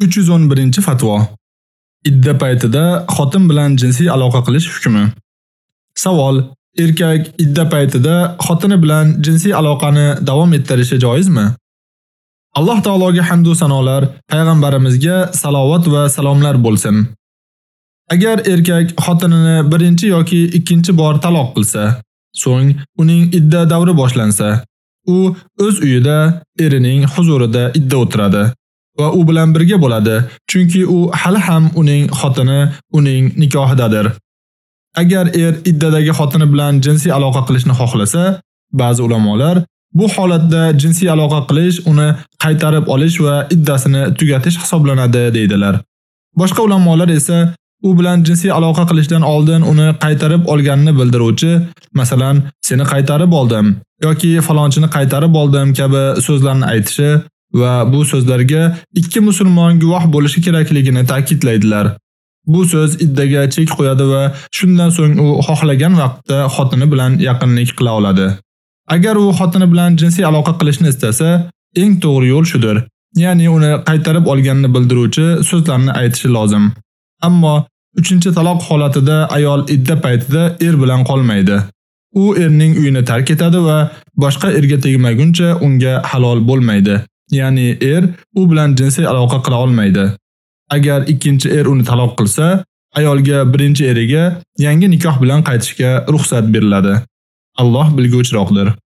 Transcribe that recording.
311-fatvo. Idda paytida xotin bilan jinsiy aloqa qilish hukmi. Savol: Erkak idda paytida xotini bilan jinsiy aloqani davom ettirishi joizmi? Alloh taologa hamd va sanolar, payg'ambarimizga salovat va salomlar bo'lsin. Agar erkak xotinini birinchi yoki ikkinchi bor taloq qilsa, so'ng uning idda davri boshlansa, u o'z uyida erining huzurida idda o'tiradi. Va u bilan birga bo'ladi, chunki u hali ham uning xotini, uning nikohidadir. Agar er iddadagi xotini bilan jinsiy aloqa qilishni xohlasa, ba'zi ulamolar bu holatda jinsiy aloqa qilish uni qaytarib olish va iddasini tugatish hisoblanadi deydilar. Boshqa ulamolar esa u bilan jinsiy aloqa qilishdan oldin uni qaytarib olganini bildiruvchi, masalan, seni qaytarib oldim yoki falonchini qaytarib oldim kabi so'zlarni aytishi va bu so'zlarga ikki musulmon guvoh bo'lishi kerakligini ta'kidlaydilar. Bu so'z iddaga chek qo'yadi va shundan so'ng u xohlagan vaqtda xotini bilan yaqinlik qila oladi. Agar u xotini bilan jinsiy aloqa qilishni istasa, eng to'g'ri yo'l shudir. Ya'ni uni qaytarib olganini bildiruvchi so'zlarni aytishi lozim. Ammo 3-taloq holatida ayol idda paytida er bilan qolmaydi. U erning uyini tark etadi va boshqa erga tegmaguncha unga halol bo'lmaydi. Ya'ni er u bilan jinsiy aloqa qila olmaydi. Agar ikkinchi er uni taloq qilsa, ayolga birinchi eriga yangi nikoh bilan qaytishga ruxsat beriladi. Alloh bilguvchiroqdir.